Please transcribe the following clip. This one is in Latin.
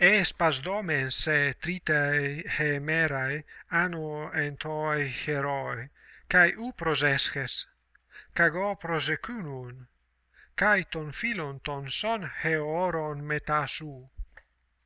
es pas domens tritae hemerae anno entoi heroi kai u prosesches kago prosecunun kai ton filon ton son heoron metasu.